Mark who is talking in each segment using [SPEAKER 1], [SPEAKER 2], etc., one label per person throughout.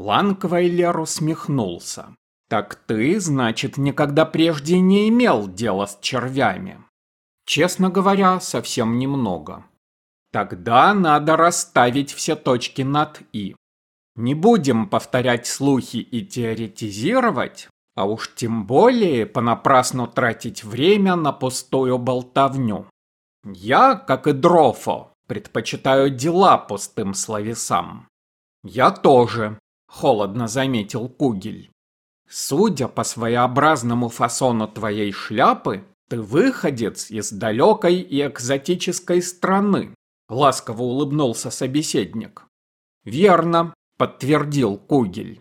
[SPEAKER 1] Ланквайлер усмехнулся. «Так ты, значит, никогда прежде не имел дела с червями?» «Честно говоря, совсем немного». «Тогда надо расставить все точки над «и». Не будем повторять слухи и теоретизировать, а уж тем более понапрасну тратить время на пустую болтовню. Я, как и Дрофо, предпочитаю дела пустым словесам. Я тоже, холодно заметил Кугель. Судя по своеобразному фасону твоей шляпы, ты выходец из далекой и экзотической страны, ласково улыбнулся собеседник. Верно, подтвердил Кугель.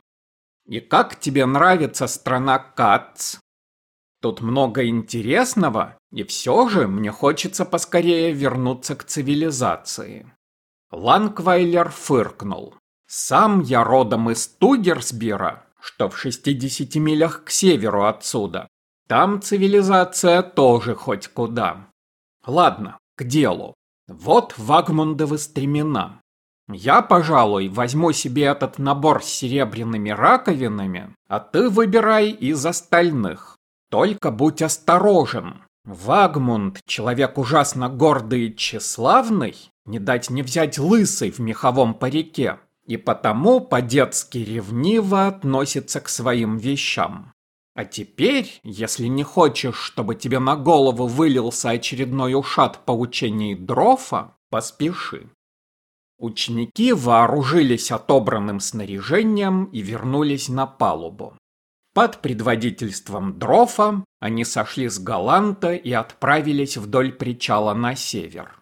[SPEAKER 1] И как тебе нравится страна Кац? Тут много интересного, и все же мне хочется поскорее вернуться к цивилизации. Ланквайлер фыркнул. Сам я родом из Тугерсбира, что в 60 милях к северу отсюда. Там цивилизация тоже хоть куда. Ладно, к делу. Вот Вагмундовы стремена. Я, пожалуй, возьму себе этот набор с серебряными раковинами, а ты выбирай из остальных. Только будь осторожен. Вагмунд, человек ужасно гордый и тщеславный, не дать не взять лысый в меховом парике и потому по-детски ревниво относится к своим вещам. А теперь, если не хочешь, чтобы тебе на голову вылился очередной ушат поучений Дрофа, поспеши. Ученики вооружились отобранным снаряжением и вернулись на палубу. Под предводительством Дрофа они сошли с Галанта и отправились вдоль причала на север.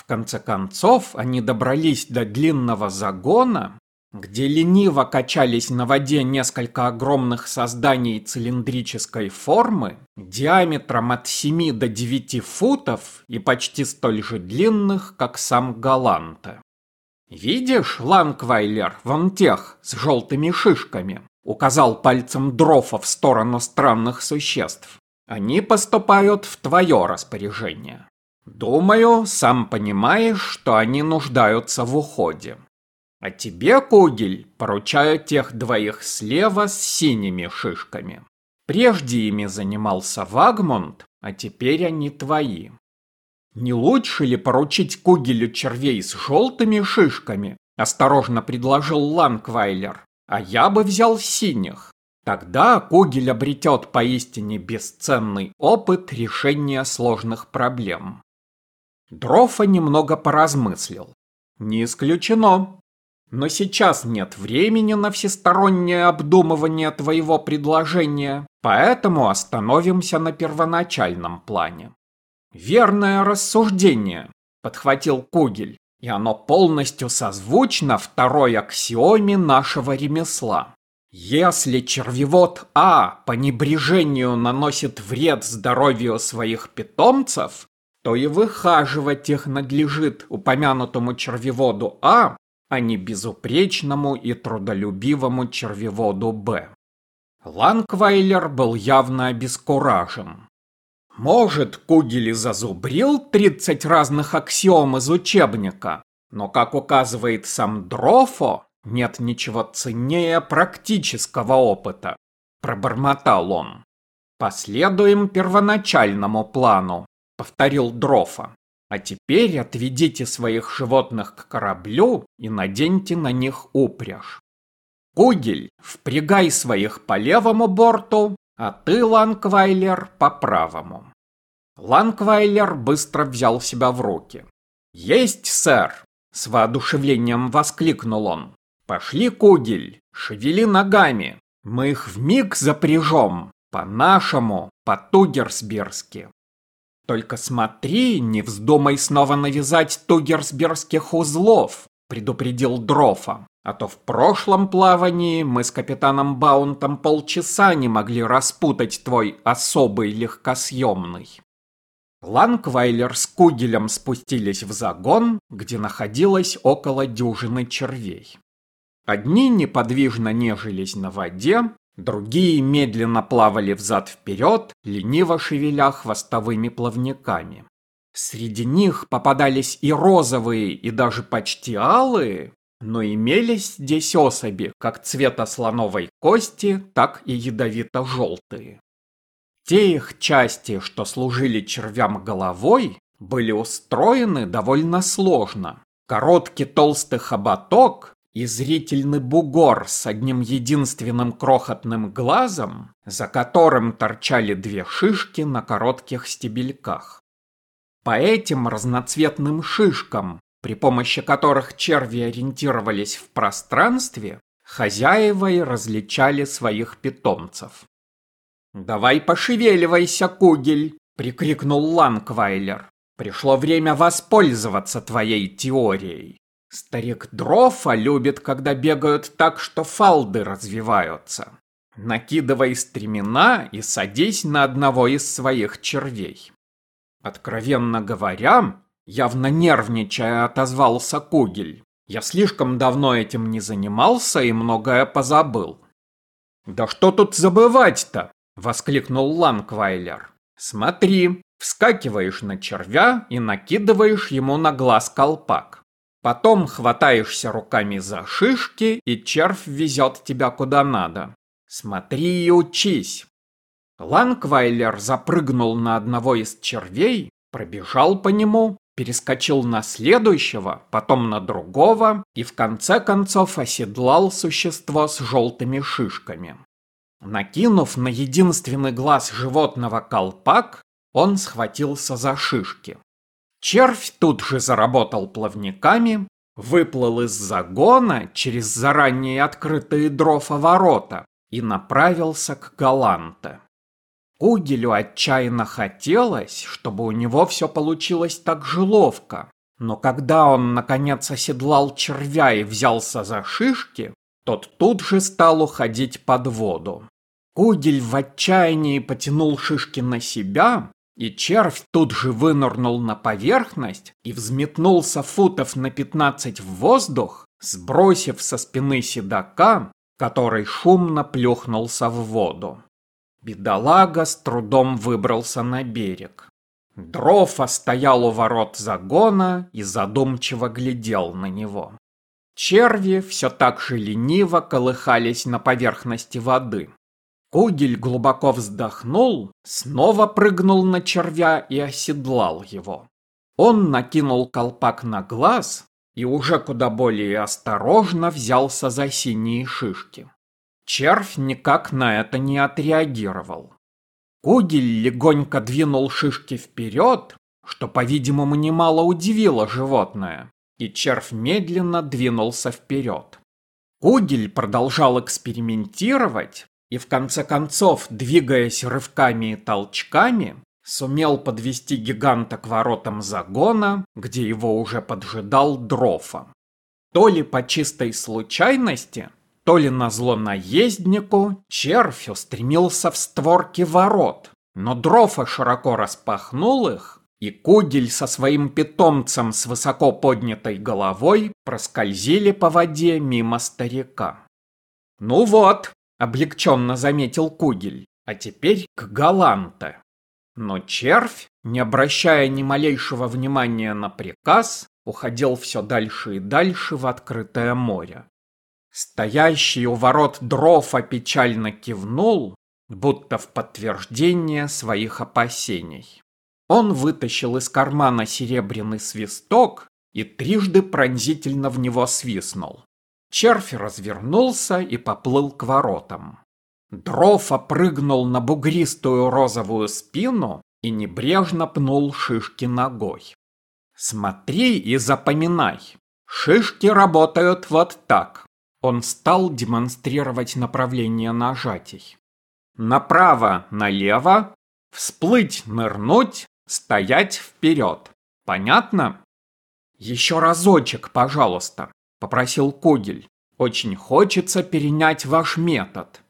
[SPEAKER 1] В конце концов, они добрались до длинного загона, где лениво качались на воде несколько огромных созданий цилиндрической формы, диаметром от 7 до 9 футов и почти столь же длинных, как сам Галанте. «Видишь, Ланквайлер, вон тех, с желтыми шишками?» указал пальцем Дрофа в сторону странных существ. «Они поступают в твое распоряжение. Думаю, сам понимаешь, что они нуждаются в уходе. А тебе, Кугель, поручаю тех двоих слева с синими шишками. Прежде ими занимался Вагмунд, а теперь они твои. Не лучше ли поручить Кугелю червей с желтыми шишками? Осторожно предложил Ланквайлер. А я бы взял синих. Тогда Кугель обретет поистине бесценный опыт решения сложных проблем. Дрофа немного поразмыслил. Не исключено. Но сейчас нет времени на всестороннее обдумывание твоего предложения, поэтому остановимся на первоначальном плане. Верное рассуждение, подхватил Кугель, и оно полностью созвучно второй аксиоме нашего ремесла. Если червевод А по небрежению наносит вред здоровью своих питомцев, то и выхаживать их надлежит упомянутому червеводу А, а не безупречному и трудолюбивому червеводу Б. Ланквайлер был явно обескуражен. Может, Кугель и зазубрил 30 разных аксиом из учебника, но, как указывает сам Дрофо, нет ничего ценнее практического опыта, пробормотал он. Последуем первоначальному плану повторил Дрофа. А теперь отведите своих животных к кораблю и наденьте на них упряжь. Кугель, впрягай своих по левому борту, а ты, Ланквайлер, по правому. Ланквайлер быстро взял себя в руки. «Есть, сэр!» — с воодушевлением воскликнул он. «Пошли, Кугель, шевели ногами, мы их вмиг запряжем, по-нашему, по-тугерсберски». Только смотри, не вздумай снова навязать тугерсбергских узлов, предупредил Дрофа. А то в прошлом плавании мы с капитаном Баунтом полчаса не могли распутать твой особый легкосъемный. Ланквайлер с Кугелем спустились в загон, где находилось около дюжины червей. Одни неподвижно нежились на воде, Другие медленно плавали взад-вперед, лениво шевеля хвостовыми плавниками. Среди них попадались и розовые, и даже почти алые, но имелись здесь особи как цвета слоновой кости, так и ядовито-желтые. Те их части, что служили червям головой, были устроены довольно сложно. Короткий толстый хоботок и зрительный бугор с одним единственным крохотным глазом, за которым торчали две шишки на коротких стебельках. По этим разноцветным шишкам, при помощи которых черви ориентировались в пространстве, хозяева и различали своих питомцев. «Давай пошевеливайся, Кугель!» — прикрикнул Ланквайлер. «Пришло время воспользоваться твоей теорией. Старик Дрофа любит, когда бегают так, что фалды развиваются. Накидывай стремена и садись на одного из своих червей». Откровенно говоря, явно нервничая, отозвался Кугель. Я слишком давно этим не занимался и многое позабыл. «Да что тут забывать-то?» Воскликнул Ланквайлер. Смотри, вскакиваешь на червя и накидываешь ему на глаз колпак. Потом хватаешься руками за шишки, и червь везет тебя куда надо. Смотри и учись. Ланквайлер запрыгнул на одного из червей, пробежал по нему, перескочил на следующего, потом на другого и в конце концов оседлал существо с желтыми шишками. Накинув на единственный глаз животного колпак, он схватился за шишки. Червь тут же заработал плавниками, выплыл из загона через заранее открытые дрова ворота и направился к Галанте. Кугелю отчаянно хотелось, чтобы у него все получилось так же ловко, но когда он наконец оседлал червя и взялся за шишки, тот тут же стал уходить под воду. Кугель в отчаянии потянул шишки на себя, и червь тут же вынырнул на поверхность и взметнулся футов на пятнадцать в воздух, сбросив со спины седока, который шумно плюхнулся в воду. Бедолага с трудом выбрался на берег. Дрофа стоял у ворот загона и задумчиво глядел на него. Черви все так же лениво колыхались на поверхности воды. Кугель глубоко вздохнул, снова прыгнул на червя и оседлал его. Он накинул колпак на глаз и уже куда более осторожно взялся за синие шишки. Червь никак на это не отреагировал. Кугель легонько двинул шишки вперед, что, по-видимому, немало удивило животное, и червь медленно двинулся вперед. Кугель продолжал экспериментировать, и в конце концов, двигаясь рывками и толчками, сумел подвести гиганта к воротам загона, где его уже поджидал Дрофа. То ли по чистой случайности, то ли назло наезднику, червь устремился в створки ворот, но Дрофа широко распахнул их, и Кугель со своим питомцем с высоко поднятой головой проскользили по воде мимо старика. «Ну вот», облегченно заметил Кугель. А теперь к Галанте. Но червь, не обращая ни малейшего внимания на приказ, уходил все дальше и дальше в открытое море. Стоящий у ворот Дрофа печально кивнул, будто в подтверждение своих опасений. Он вытащил из кармана серебряный свисток и трижды пронзительно в него свистнул. Червь развернулся и поплыл к воротам. Дров опрыгнул на бугристую розовую спину и небрежно пнул шишки ногой. Смотри и запоминай. Шишки работают вот так. Он стал демонстрировать направление нажатий. Направо, налево, всплыть, нырнуть, стоять вперед. Понятно? Еще разочек, пожалуйста попросил Когель. Очень хочется перенять ваш метод.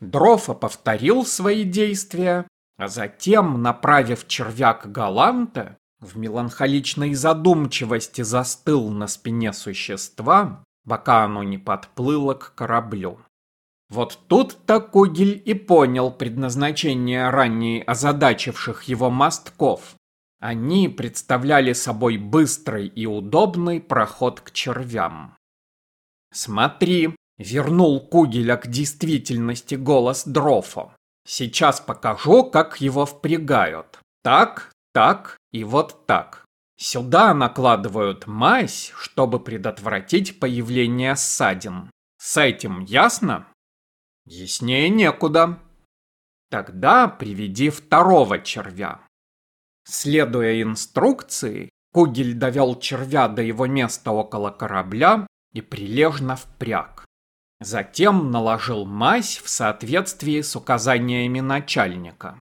[SPEAKER 1] Дрофа повторил свои действия, а затем, направив червяк Галанта, в меланхоличной задумчивости застыл на спине существа, пока оно не подплыло к кораблю. Вот тут-то Кугель и понял предназначение ранее озадачивших его мостков. Они представляли собой быстрый и удобный проход к червям. Смотри, вернул Кугеля к действительности голос Дрофо. Сейчас покажу, как его впрягают. Так, так и вот так. Сюда накладывают мазь, чтобы предотвратить появление ссадин. С этим ясно? Яснее некуда. Тогда приведи второго червя. Следуя инструкции, Кугель довел червя до его места около корабля и прилежно впряг. Затем наложил мазь в соответствии с указаниями начальника.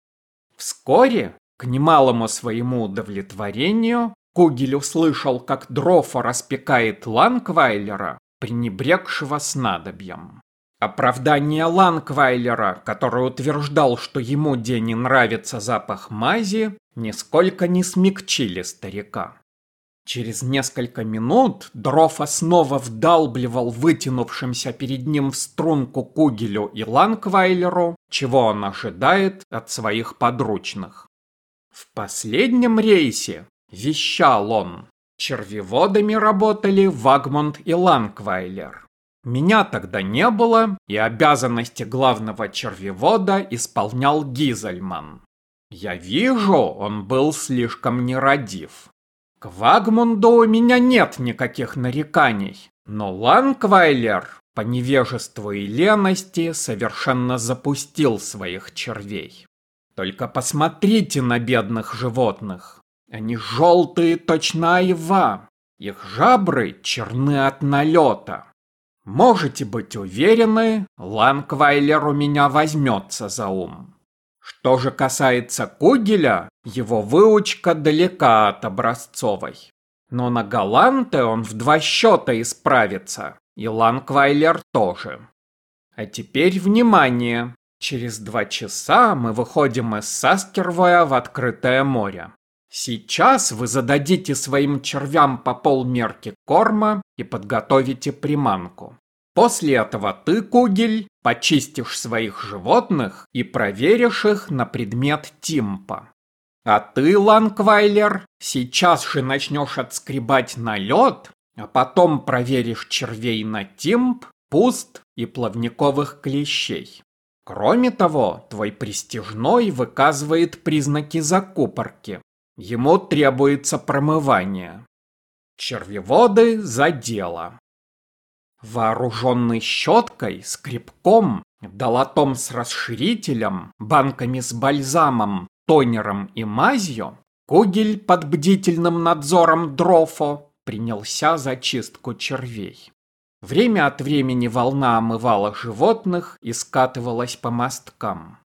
[SPEAKER 1] Вскоре, к немалому своему удовлетворению, Кугель услышал, как Дрофа распекает Ланквайлера, пренебрегшего снадобьем. Оправдание Ланквайлера, который утверждал, что ему где не нравится запах мази, нисколько не смягчили старика. Через несколько минут Дрофа снова вдалбливал вытянувшимся перед ним в струнку Кугелю и Ланквайлеру, чего он ожидает от своих подручных. В последнем рейсе, вещал он, червеводами работали Вагмунд и Ланквайлер. Меня тогда не было, и обязанности главного червевода исполнял Гизельман. Я вижу, он был слишком нерадив. К Вагмунду у меня нет никаких нареканий, но Ланквайлер по невежеству и лености совершенно запустил своих червей. Только посмотрите на бедных животных. Они желтые, точно айва. Их жабры черны от налета. Можете быть уверены, Ланквайлер у меня возьмется за ум. Что же касается Кугеля, его выучка далека от образцовой. Но на Галанте он в два счета исправится, и Ланквайлер тоже. А теперь внимание! Через два часа мы выходим из Саскервоя в открытое море. Сейчас вы зададите своим червям по полмерки корма и подготовите приманку. После этого ты, Кугель, почистишь своих животных и проверишь их на предмет тимпа. А ты, Ланквайлер, сейчас же начнешь отскребать на лед, а потом проверишь червей на тимп, пуст и плавниковых клещей. Кроме того, твой пристижной выказывает признаки закупорки. Ему требуется промывание. Червеводы за дело. Вооруженный щеткой, скребком, долотом с расширителем, банками с бальзамом, тонером и мазью, Кугель под бдительным надзором Дрофо принялся за чистку червей. Время от времени волна омывала животных и скатывалась по мосткам.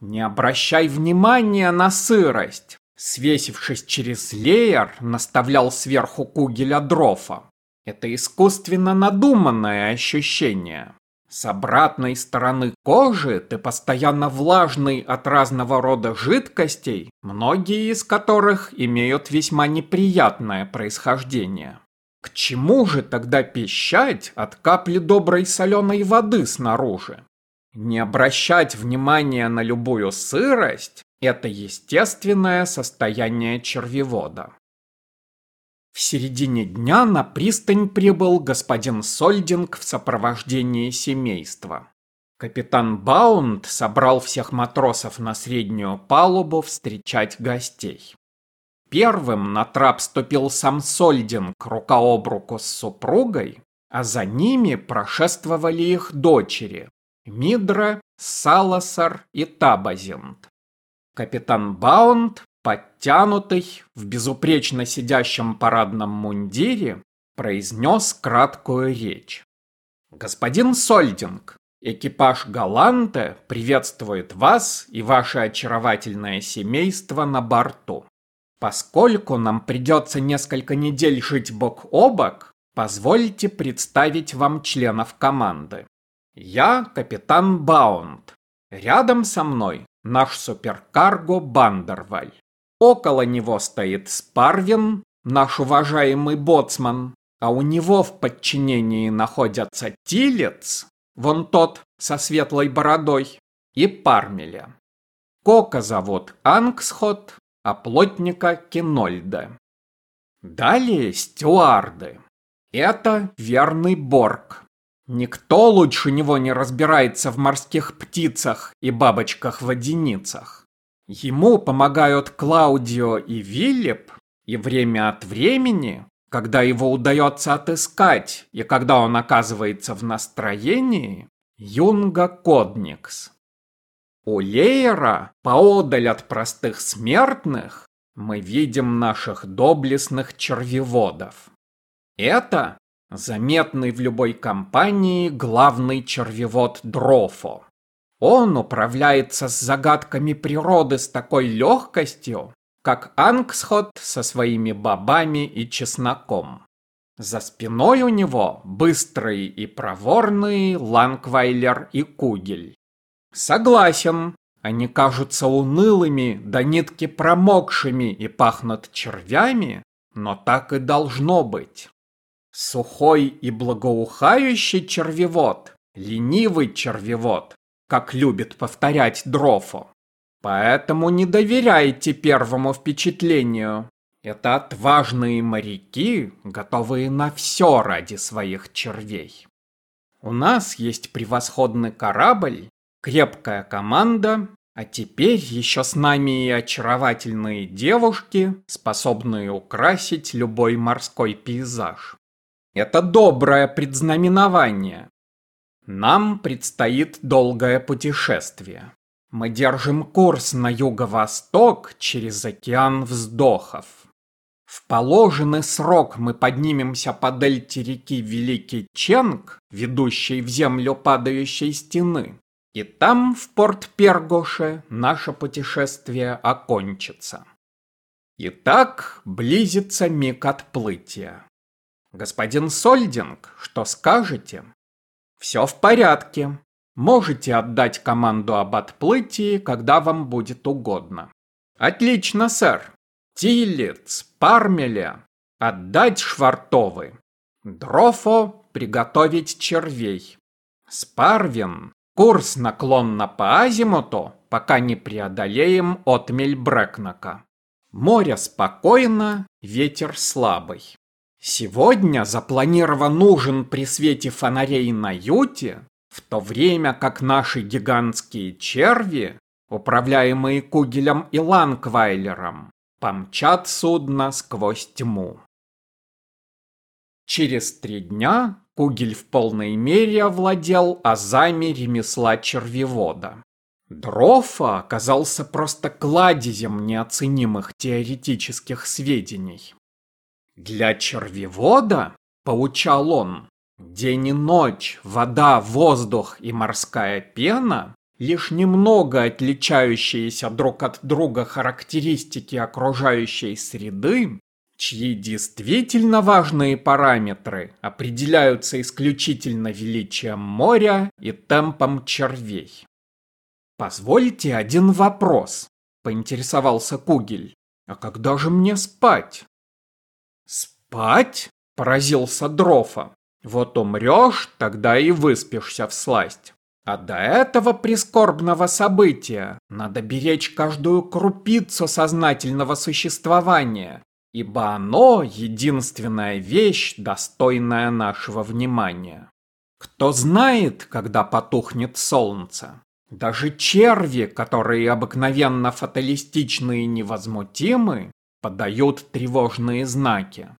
[SPEAKER 1] Не обращай внимания на сырость. Свесившись через леер, наставлял сверху кугеля Дрофа. Это искусственно надуманное ощущение. С обратной стороны кожи ты постоянно влажный от разного рода жидкостей, многие из которых имеют весьма неприятное происхождение. К чему же тогда пищать от капли доброй соленой воды снаружи? Не обращать внимания на любую сырость – это естественное состояние червевода. В середине дня на пристань прибыл господин Сольдинг в сопровождении семейства. Капитан Баунд собрал всех матросов на среднюю палубу встречать гостей. Первым на трап ступил сам Сольдинг рука об руку с супругой, а за ними прошествовали их дочери Мидра, Саласар и Табазинт. Капитан Баунд подтянутый, в безупречно сидящем парадном мундире, произнес краткую речь. «Господин Сольдинг, экипаж Галанте приветствует вас и ваше очаровательное семейство на борту. Поскольку нам придется несколько недель жить бок о бок, позвольте представить вам членов команды. Я капитан Баунд. Рядом со мной наш суперкарго Бандерваль. Около него стоит Спарвин, наш уважаемый боцман, а у него в подчинении находятся Тилец, вон тот со светлой бородой, и Пармеля. Кока зовут Ангсхот, а плотника Кинольда. Далее стюарды. Это верный Борг, Никто лучше него не разбирается в морских птицах и бабочках-водяницах. Ему помогают Клаудио и Виллип, и время от времени, когда его удается отыскать и когда он оказывается в настроении, Юнга Кодникс. У Лейера, поодаль от простых смертных, мы видим наших доблестных червеводов. Это заметный в любой компании главный червевод Дрофо. Он управляется с загадками природы с такой легкостью, как Ангсхот со своими бобами и чесноком. За спиной у него быстрые и проворные Ланквайлер и Кугель. Согласен, они кажутся унылыми, до нитки промокшими и пахнут червями, но так и должно быть. Сухой и благоухающий червевод, ленивый червевод, как любит повторять Дрофо. Поэтому не доверяйте первому впечатлению. Это отважные моряки, готовые на все ради своих червей. У нас есть превосходный корабль, крепкая команда, а теперь еще с нами и очаровательные девушки, способные украсить любой морской пейзаж. Это доброе предзнаменование. Нам предстоит долгое путешествие. Мы держим курс на юго-восток через океан вздохов. В положенный срок мы поднимемся по дельте реки Великий Ченг, ведущей в землю падающей стены. И там, в порт Пергоше, наше путешествие окончится. Итак, близится миг отплытия. Господин Сольдинг, что скажете? Все в порядке. Можете отдать команду об отплытии, когда вам будет угодно. Отлично, сэр. Тилец, Пармеля. Отдать швартовы. Дрофо приготовить червей. Спарвин Курс наклонно по азимуту, пока не преодолеем отмель Брэкнака. Море спокойно, ветер слабый. Сегодня запланирован ужин при свете фонарей на юте, в то время как наши гигантские черви, управляемые Кугелем и Ланквайлером, помчат судно сквозь тьму. Через три дня Кугель в полной мере овладел азами ремесла червевода. Дрофа оказался просто кладезем неоценимых теоретических сведений. Для червевода, поучал он, день и ночь, вода, воздух и морская пена лишь немного отличающиеся друг от друга характеристики окружающей среды, чьи действительно важные параметры определяются исключительно величием моря и темпом червей. «Позвольте один вопрос», — поинтересовался Кугель. «А когда же мне спать?» «Спать?» — поразился Дрофа. «Вот умрешь, тогда и выспишься в сласть. А до этого прискорбного события надо беречь каждую крупицу сознательного существования, ибо оно единственная вещь, достойная нашего внимания. Кто знает, когда потухнет солнце? Даже черви, которые обыкновенно фаталистичны и невозмутимы, подают тревожные знаки.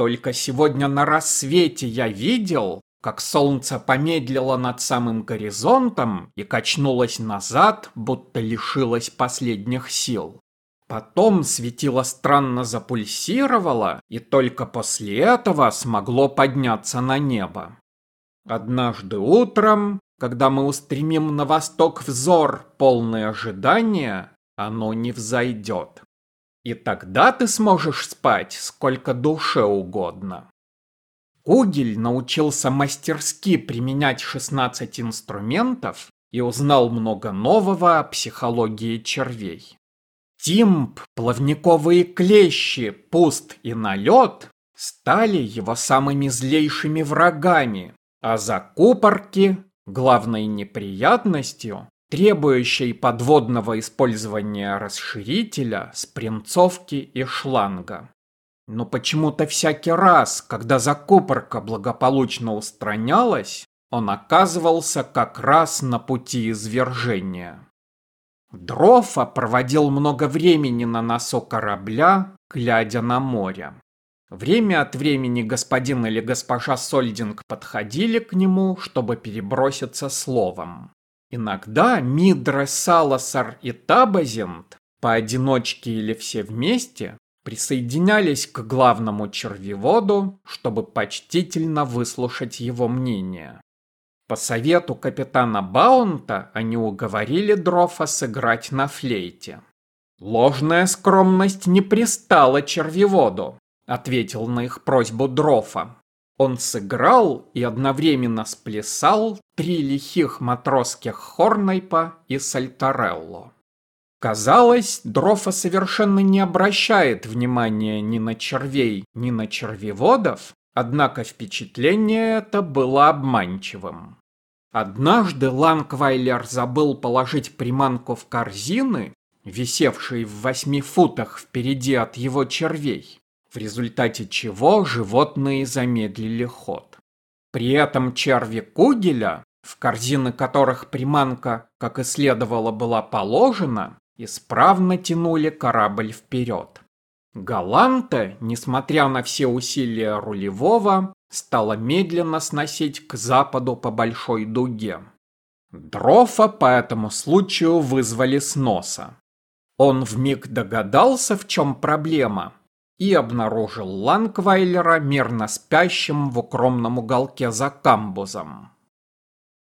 [SPEAKER 1] Только сегодня на рассвете я видел, как солнце помедлило над самым горизонтом и качнулось назад, будто лишилось последних сил. Потом светило странно запульсировало, и только после этого смогло подняться на небо. Однажды утром, когда мы устремим на восток взор, полный ожидания, оно не взойдет. И тогда ты сможешь спать сколько душе угодно. Кугель научился мастерски применять 16 инструментов и узнал много нового о психологии червей. Тимп, плавниковые клещи, пуст и налет стали его самыми злейшими врагами, а закупорки – главной неприятностью, требующей подводного использования расширителя, спринцовки и шланга. Но почему-то всякий раз, когда закупорка благополучно устранялась, он оказывался как раз на пути извержения. Дрофа проводил много времени на носу корабля, глядя на море. Время от времени господин или госпожа Сольдинг подходили к нему, чтобы переброситься словом. Иногда Мидра, Саласар и Табазинт, поодиночке или все вместе, присоединялись к главному червеводу, чтобы почтительно выслушать его мнение. По совету капитана Баунта они уговорили Дрофа сыграть на флейте. «Ложная скромность не пристала червеводу», — ответил на их просьбу Дрофа. Он сыграл и одновременно сплясал три лихих матросских хорнайпа и сальтарелло. Казалось, Дрофа совершенно не обращает внимания ни на червей, ни на червеводов, однако впечатление это было обманчивым. Однажды Ланквайлер забыл положить приманку в корзины, висевшие в восьми футах впереди от его червей, в результате чего животные замедлили ход. При этом черви Кугеля, в корзины которых приманка, как и следовало, была положена, исправно тянули корабль вперед. Галанта, несмотря на все усилия рулевого, стала медленно сносить к западу по большой дуге. Дрофа по этому случаю вызвали с носа. Он вмиг догадался, в чем проблема, и обнаружил Ланквайлера мирно спящим в укромном уголке за камбузом.